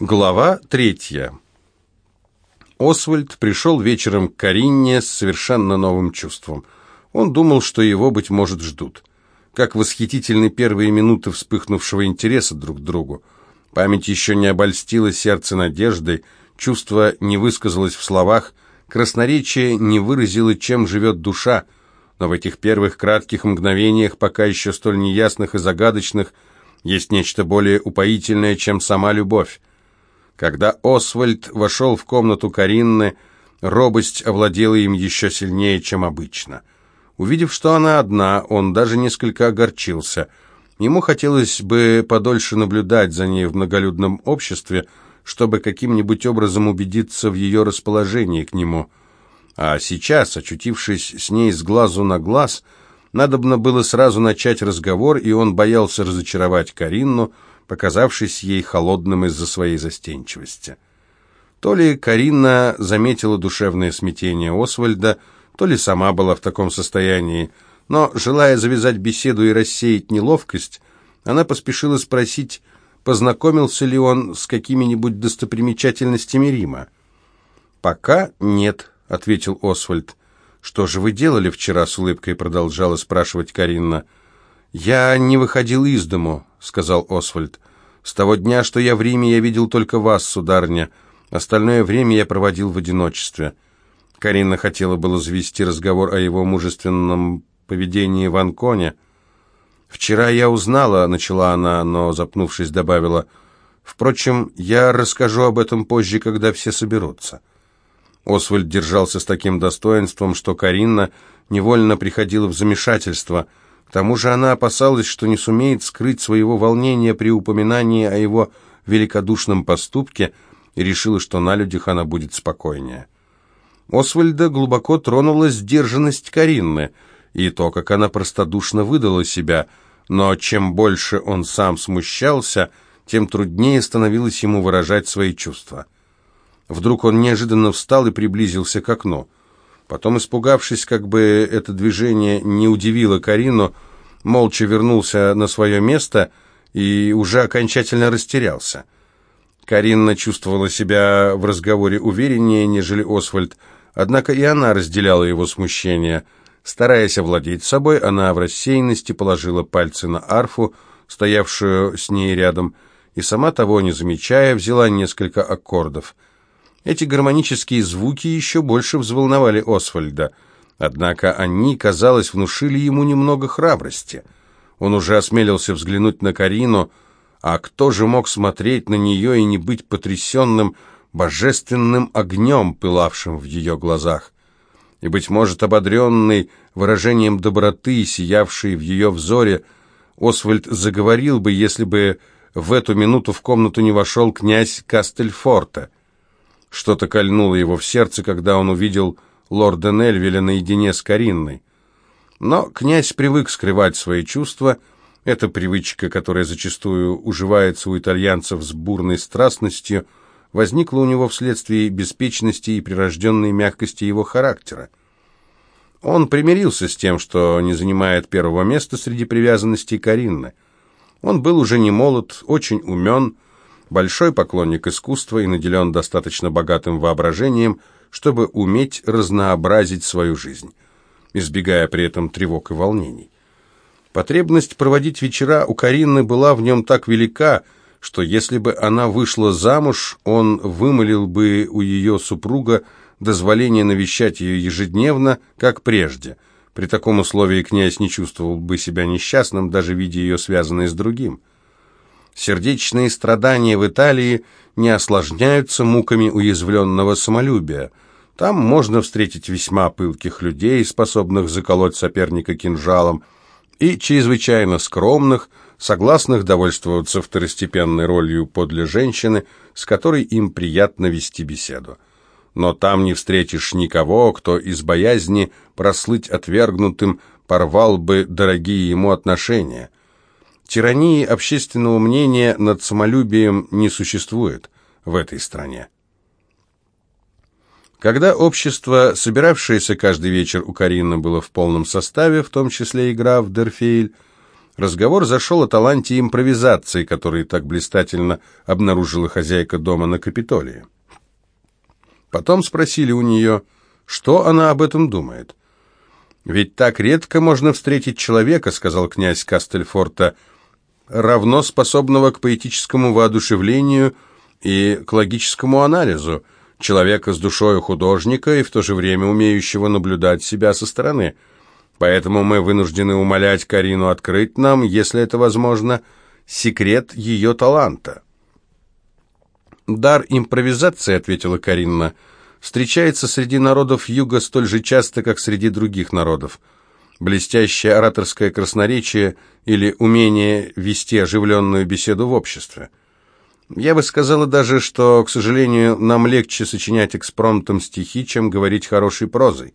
Глава третья. Освальд пришел вечером к Каринне с совершенно новым чувством. Он думал, что его, быть может, ждут. Как восхитительны первые минуты вспыхнувшего интереса друг к другу. Память еще не обольстила сердце надеждой, чувство не высказалось в словах, красноречие не выразило, чем живет душа, но в этих первых кратких мгновениях, пока еще столь неясных и загадочных, есть нечто более упоительное, чем сама любовь. Когда Освальд вошел в комнату Каринны, робость овладела им еще сильнее, чем обычно. Увидев, что она одна, он даже несколько огорчился. Ему хотелось бы подольше наблюдать за ней в многолюдном обществе, чтобы каким-нибудь образом убедиться в ее расположении к нему. А сейчас, очутившись с ней с глазу на глаз, надобно было сразу начать разговор, и он боялся разочаровать Каринну, показавшись ей холодным из-за своей застенчивости. То ли Карина заметила душевное смятение Освальда, то ли сама была в таком состоянии, но, желая завязать беседу и рассеять неловкость, она поспешила спросить, познакомился ли он с какими-нибудь достопримечательностями Рима. «Пока нет», — ответил Освальд. «Что же вы делали вчера?» — с улыбкой продолжала спрашивать Каринна. «Я не выходил из дому», — сказал Освальд. «С того дня, что я в Риме, я видел только вас, сударыня. Остальное время я проводил в одиночестве». Карина хотела было завести разговор о его мужественном поведении в Анконе. «Вчера я узнала», — начала она, но, запнувшись, добавила, «Впрочем, я расскажу об этом позже, когда все соберутся». Освальд держался с таким достоинством, что Карина невольно приходила в замешательство — к тому же она опасалась, что не сумеет скрыть своего волнения при упоминании о его великодушном поступке и решила, что на людях она будет спокойнее. Освальда глубоко тронула сдержанность Каринны и то, как она простодушно выдала себя, но чем больше он сам смущался, тем труднее становилось ему выражать свои чувства. Вдруг он неожиданно встал и приблизился к окну. Потом, испугавшись, как бы это движение не удивило Карину, молча вернулся на свое место и уже окончательно растерялся. Карина чувствовала себя в разговоре увереннее, нежели Освальд, однако и она разделяла его смущение. Стараясь овладеть собой, она в рассеянности положила пальцы на арфу, стоявшую с ней рядом, и сама того не замечая, взяла несколько аккордов – эти гармонические звуки еще больше взволновали Освальда, однако они, казалось, внушили ему немного храбрости. Он уже осмелился взглянуть на Карину, а кто же мог смотреть на нее и не быть потрясенным божественным огнем, пылавшим в ее глазах? И, быть может, ободренный выражением доброты, сиявшей в ее взоре, Освальд заговорил бы, если бы в эту минуту в комнату не вошел князь Кастельфорта. Что-то кольнуло его в сердце, когда он увидел лорда Нельвеля наедине с Каринной. Но князь привык скрывать свои чувства. Эта привычка, которая зачастую уживается у итальянцев с бурной страстностью, возникла у него вследствие беспечности и прирожденной мягкости его характера. Он примирился с тем, что не занимает первого места среди привязанностей Каринны. Он был уже не молод, очень умен, большой поклонник искусства и наделен достаточно богатым воображением, чтобы уметь разнообразить свою жизнь, избегая при этом тревог и волнений. Потребность проводить вечера у Карины была в нем так велика, что если бы она вышла замуж, он вымолил бы у ее супруга дозволение навещать ее ежедневно, как прежде. При таком условии князь не чувствовал бы себя несчастным, даже видя ее связанной с другим. Сердечные страдания в Италии не осложняются муками уязвленного самолюбия. Там можно встретить весьма пылких людей, способных заколоть соперника кинжалом, и чрезвычайно скромных, согласных довольствоваться второстепенной ролью подле женщины, с которой им приятно вести беседу. Но там не встретишь никого, кто из боязни прослыть отвергнутым порвал бы дорогие ему отношения – Тирании общественного мнения над самолюбием не существует в этой стране. Когда общество, собиравшееся каждый вечер у Карины, было в полном составе, в том числе игра в Дерфейль, Разговор зашел о таланте импровизации, который так блистательно обнаружила хозяйка дома на Капитолии. Потом спросили у нее, что она об этом думает. «Ведь так редко можно встретить человека», — сказал князь Кастельфорта, «равно способного к поэтическому воодушевлению и к логическому анализу, человека с душой художника и в то же время умеющего наблюдать себя со стороны. Поэтому мы вынуждены умолять Карину открыть нам, если это возможно, секрет ее таланта». «Дар импровизации», — ответила Каринна, — встречается среди народов юга столь же часто, как среди других народов. Блестящее ораторское красноречие или умение вести оживленную беседу в обществе. Я бы сказала даже, что, к сожалению, нам легче сочинять экспромтом стихи, чем говорить хорошей прозой.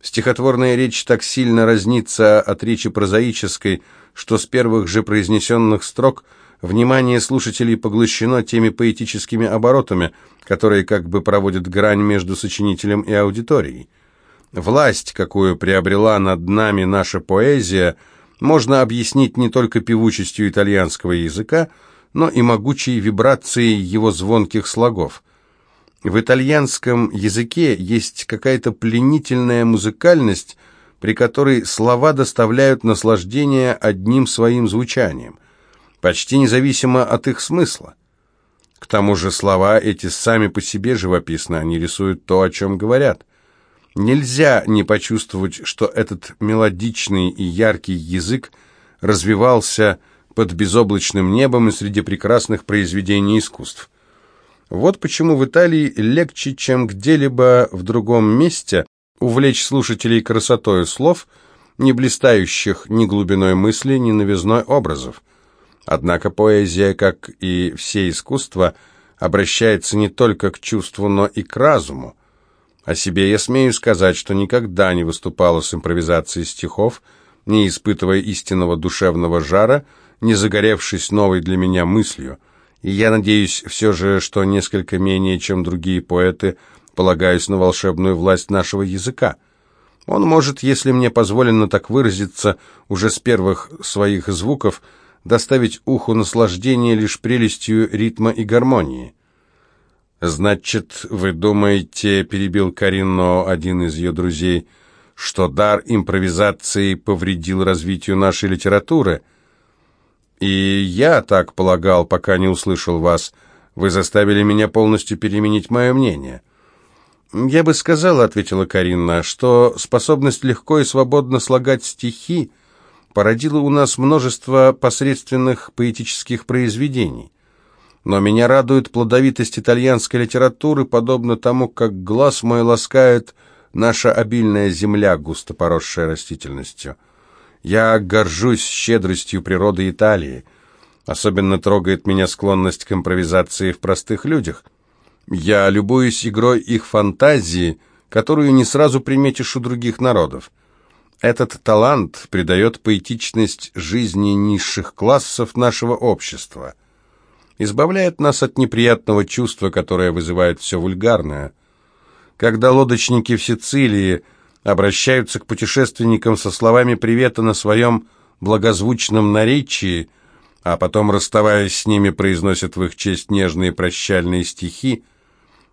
Стихотворная речь так сильно разнится от речи прозаической, что с первых же произнесенных строк – Внимание слушателей поглощено теми поэтическими оборотами, которые как бы проводят грань между сочинителем и аудиторией. Власть, какую приобрела над нами наша поэзия, можно объяснить не только певучестью итальянского языка, но и могучей вибрацией его звонких слогов. В итальянском языке есть какая-то пленительная музыкальность, при которой слова доставляют наслаждение одним своим звучанием почти независимо от их смысла. К тому же слова эти сами по себе живописны, они рисуют то, о чем говорят. Нельзя не почувствовать, что этот мелодичный и яркий язык развивался под безоблачным небом и среди прекрасных произведений искусств. Вот почему в Италии легче, чем где-либо в другом месте, увлечь слушателей красотой слов, не блистающих ни глубиной мысли, ни новизной образов. Однако поэзия, как и все искусства, обращается не только к чувству, но и к разуму. О себе я смею сказать, что никогда не выступала с импровизацией стихов, не испытывая истинного душевного жара, не загоревшись новой для меня мыслью. И я надеюсь все же, что несколько менее, чем другие поэты, полагаюсь на волшебную власть нашего языка. Он может, если мне позволено так выразиться, уже с первых своих звуков – доставить уху наслаждение лишь прелестью ритма и гармонии. «Значит, вы думаете, — перебил Карино, один из ее друзей, — что дар импровизации повредил развитию нашей литературы? И я так полагал, пока не услышал вас. Вы заставили меня полностью переменить мое мнение». «Я бы сказала, — ответила Карина, — что способность легко и свободно слагать стихи — породило у нас множество посредственных поэтических произведений. Но меня радует плодовитость итальянской литературы, подобно тому, как глаз мой ласкает наша обильная земля, густо поросшая растительностью. Я горжусь щедростью природы Италии. Особенно трогает меня склонность к импровизации в простых людях. Я любуюсь игрой их фантазии, которую не сразу приметишь у других народов. Этот талант придает поэтичность жизни низших классов нашего общества, избавляет нас от неприятного чувства, которое вызывает все вульгарное. Когда лодочники в Сицилии обращаются к путешественникам со словами привета на своем благозвучном наречии, а потом, расставаясь с ними, произносят в их честь нежные прощальные стихи,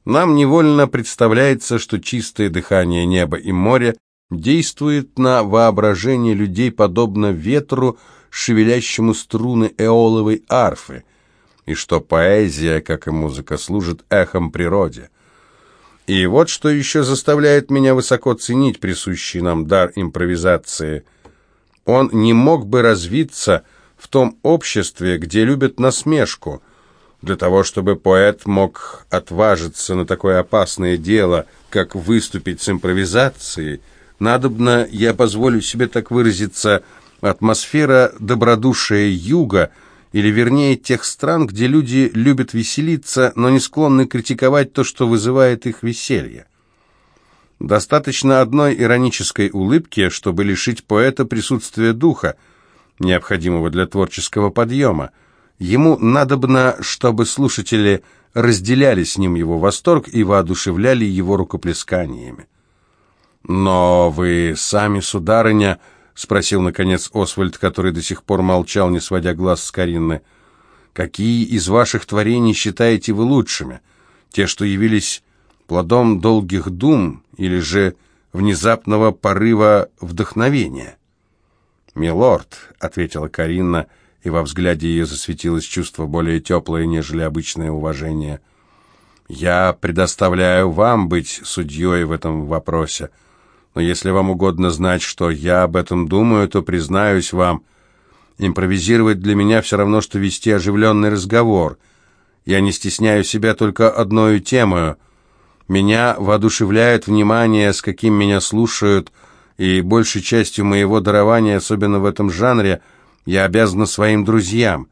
нам невольно представляется, что чистое дыхание неба и моря действует на воображение людей подобно ветру, шевелящему струны эоловой арфы, и что поэзия, как и музыка, служит эхом природе. И вот что еще заставляет меня высоко ценить присущий нам дар импровизации. Он не мог бы развиться в том обществе, где любят насмешку. Для того, чтобы поэт мог отважиться на такое опасное дело, как выступить с импровизацией, Надобно, я позволю себе так выразиться, атмосфера добродушия юга, или вернее тех стран, где люди любят веселиться, но не склонны критиковать то, что вызывает их веселье. Достаточно одной иронической улыбки, чтобы лишить поэта присутствия духа, необходимого для творческого подъема. Ему надобно, чтобы слушатели разделяли с ним его восторг и воодушевляли его рукоплесканиями. «Но вы сами, сударыня, — спросил, наконец, Освальд, который до сих пор молчал, не сводя глаз с Каринны. «Какие из ваших творений считаете вы лучшими? Те, что явились плодом долгих дум, или же внезапного порыва вдохновения?» «Милорд», — ответила Каринна, и во взгляде ее засветилось чувство более теплое, нежели обычное уважение. «Я предоставляю вам быть судьей в этом вопросе, но если вам угодно знать, что я об этом думаю, то признаюсь вам, импровизировать для меня все равно, что вести оживленный разговор. Я не стесняю себя только одной темою. Меня воодушевляет внимание, с каким меня слушают, и большей частью моего дарования, особенно в этом жанре, я обязана своим друзьям.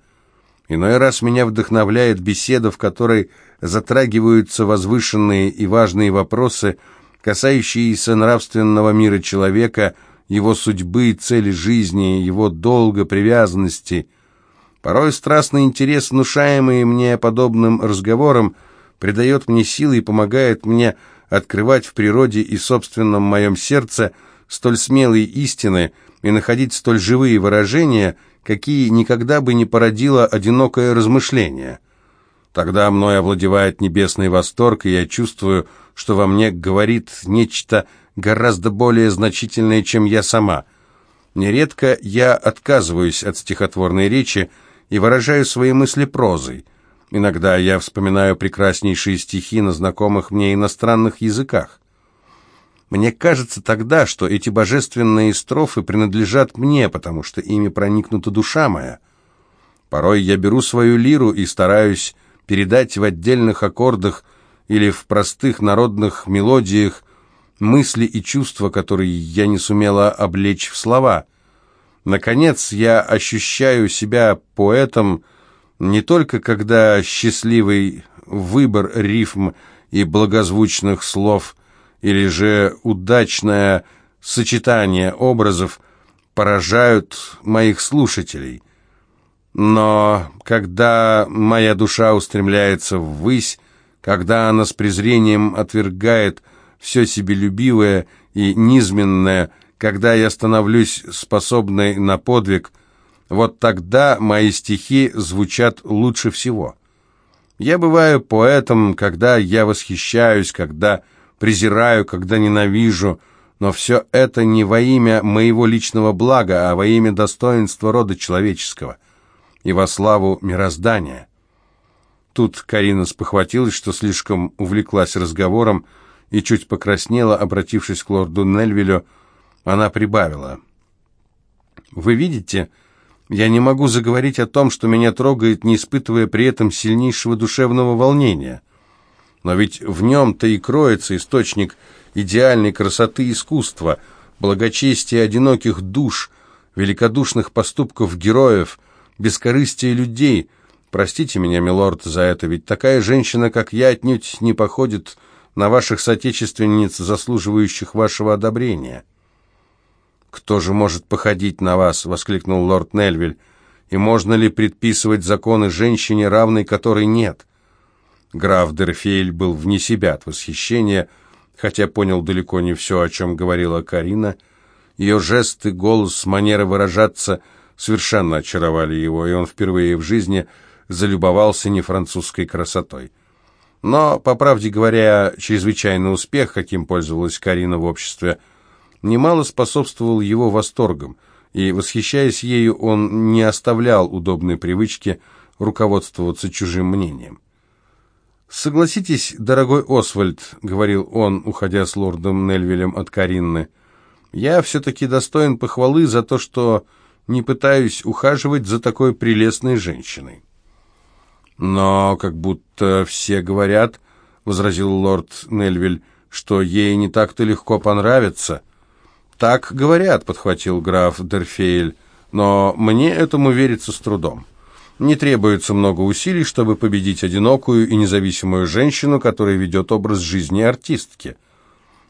Иной раз меня вдохновляет беседа, в которой затрагиваются возвышенные и важные вопросы, касающиеся нравственного мира человека, его судьбы, цели жизни, его долга, привязанности. Порой страстный интерес, внушаемый мне подобным разговором, придает мне силы и помогает мне открывать в природе и собственном моем сердце – столь смелые истины и находить столь живые выражения, какие никогда бы не породило одинокое размышление. Тогда мной овладевает небесный восторг, и я чувствую, что во мне говорит нечто гораздо более значительное, чем я сама. Нередко я отказываюсь от стихотворной речи и выражаю свои мысли прозой. Иногда я вспоминаю прекраснейшие стихи на знакомых мне иностранных языках. Мне кажется тогда, что эти божественные строфы принадлежат мне, потому что ими проникнута душа моя. Порой я беру свою лиру и стараюсь передать в отдельных аккордах или в простых народных мелодиях мысли и чувства, которые я не сумела облечь в слова. Наконец, я ощущаю себя поэтом не только когда счастливый выбор рифм и благозвучных слов – или же удачное сочетание образов поражают моих слушателей. Но когда моя душа устремляется ввысь, когда она с презрением отвергает все себелюбивое и низменное, когда я становлюсь способной на подвиг, вот тогда мои стихи звучат лучше всего. Я бываю поэтом, когда я восхищаюсь, когда презираю, когда ненавижу, но все это не во имя моего личного блага, а во имя достоинства рода человеческого и во славу мироздания. Тут Карина спохватилась, что слишком увлеклась разговором, и чуть покраснела, обратившись к лорду Нельвилю, она прибавила. «Вы видите, я не могу заговорить о том, что меня трогает, не испытывая при этом сильнейшего душевного волнения. Но ведь в нем-то и кроется источник идеальной красоты искусства, благочестия одиноких душ, великодушных поступков героев, бескорыстия людей. Простите меня, милорд, за это, ведь такая женщина, как я, отнюдь не походит на ваших соотечественниц, заслуживающих вашего одобрения. «Кто же может походить на вас?» — воскликнул лорд Нельвиль. «И можно ли предписывать законы женщине, равной которой нет?» Граф Дерфейль был вне себя от восхищения, хотя понял далеко не все, о чем говорила Карина. Ее жесты, голос, манера выражаться совершенно очаровали его, и он впервые в жизни залюбовался нефранцузской красотой. Но, по правде говоря, чрезвычайный успех, каким пользовалась Карина в обществе, немало способствовал его восторгам, и, восхищаясь ею, он не оставлял удобной привычки руководствоваться чужим мнением. «Согласитесь, дорогой Освальд», — говорил он, уходя с лордом Нельвилем от Каринны, — «я все-таки достоин похвалы за то, что не пытаюсь ухаживать за такой прелестной женщиной». «Но как будто все говорят», — возразил лорд Нельвиль, — «что ей не так-то легко понравится». «Так говорят», — подхватил граф Дерфейль, — «но мне этому верится с трудом». Не требуется много усилий, чтобы победить одинокую и независимую женщину, которая ведет образ жизни артистки.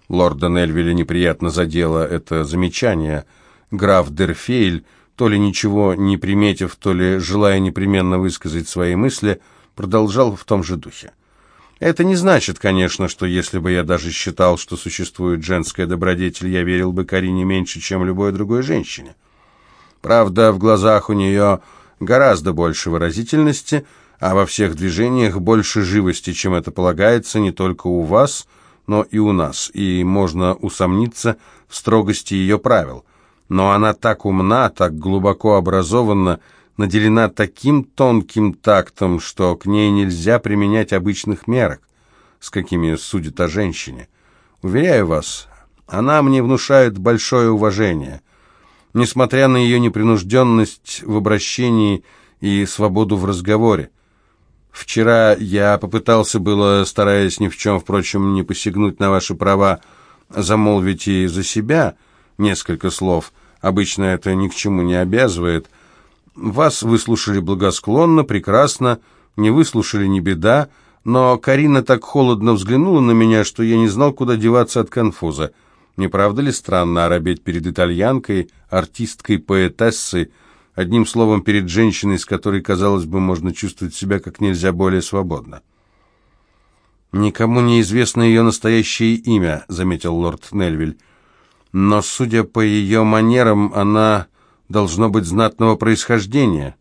Лорда Нельвиля неприятно задело это замечание. Граф Дерфейль, то ли ничего не приметив, то ли желая непременно высказать свои мысли, продолжал в том же духе. Это не значит, конечно, что если бы я даже считал, что существует женская добродетель, я верил бы Карине меньше, чем любой другой женщине. Правда, в глазах у нее гораздо больше выразительности, а во всех движениях больше живости, чем это полагается не только у вас, но и у нас, и можно усомниться в строгости ее правил. Но она так умна, так глубоко образована, наделена таким тонким тактом, что к ней нельзя применять обычных мерок, с какими судят о женщине. Уверяю вас, она мне внушает большое уважение. Несмотря на ее непринужденность в обращении и свободу в разговоре. Вчера я попытался было, стараясь ни в чем, впрочем, не посягнуть на ваши права, замолвить и за себя несколько слов. Обычно это ни к чему не обязывает – вас выслушали благосклонно, прекрасно, не выслушали не беда, но Карина так холодно взглянула на меня, что я не знал, куда деваться от конфуза. Не правда ли странно оробеть перед итальянкой, артисткой, поэтессой, одним словом, перед женщиной, с которой, казалось бы, можно чувствовать себя как нельзя более свободно? «Никому не известно ее настоящее имя», — заметил лорд Нельвиль. «Но, судя по ее манерам, она должно быть знатного происхождения.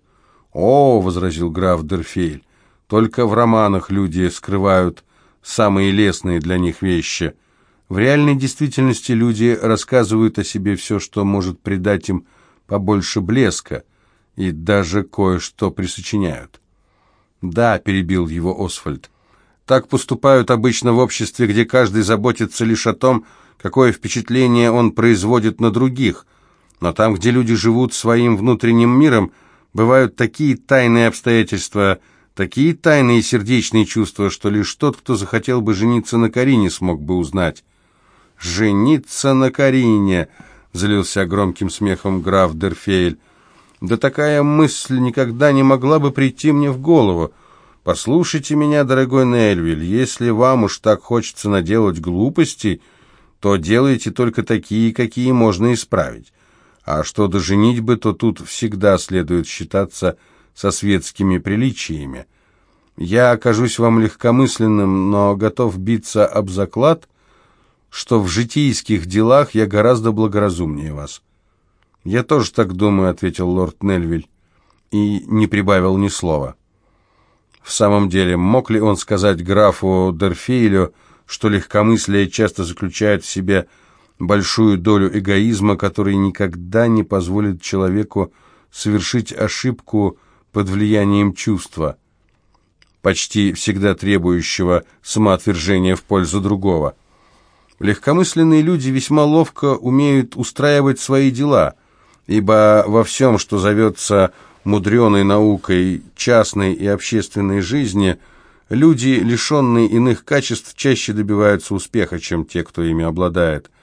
«О», — возразил граф Дерфейль, — «только в романах люди скрывают самые лестные для них вещи. В реальной действительности люди рассказывают о себе все, что может придать им побольше блеска, и даже кое-что присочиняют». «Да», — перебил его Освальд, — «так поступают обычно в обществе, где каждый заботится лишь о том, какое впечатление он производит на других — но там, где люди живут своим внутренним миром, бывают такие тайные обстоятельства, такие тайные сердечные чувства, что лишь тот, кто захотел бы жениться на Карине, смог бы узнать. «Жениться на Карине!» — залился громким смехом граф Дерфейль. «Да такая мысль никогда не могла бы прийти мне в голову. Послушайте меня, дорогой Нельвиль, если вам уж так хочется наделать глупостей, то делайте только такие, какие можно исправить. А что до женитьбы, то тут всегда следует считаться со светскими приличиями. Я окажусь вам легкомысленным, но готов биться об заклад, что в житейских делах я гораздо благоразумнее вас. «Я тоже так думаю», — ответил лорд Нельвиль, и не прибавил ни слова. В самом деле, мог ли он сказать графу Дерфейлю, что легкомыслие часто заключает в себе большую долю эгоизма, который никогда не позволит человеку совершить ошибку под влиянием чувства, почти всегда требующего самоотвержения в пользу другого. Легкомысленные люди весьма ловко умеют устраивать свои дела, ибо во всем, что зовется мудреной наукой частной и общественной жизни, люди, лишенные иных качеств, чаще добиваются успеха, чем те, кто ими обладает –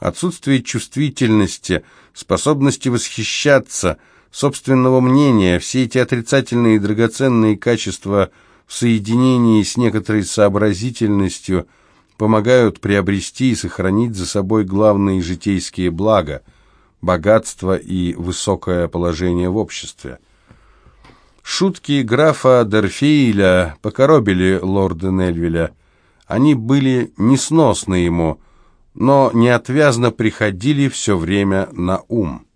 Отсутствие чувствительности, способности восхищаться, собственного мнения, все эти отрицательные и драгоценные качества в соединении с некоторой сообразительностью помогают приобрести и сохранить за собой главные житейские блага – богатство и высокое положение в обществе. Шутки графа Дерфейля покоробили лорда Нельвиля. Они были несносны ему – но неотвязно приходили все время на ум.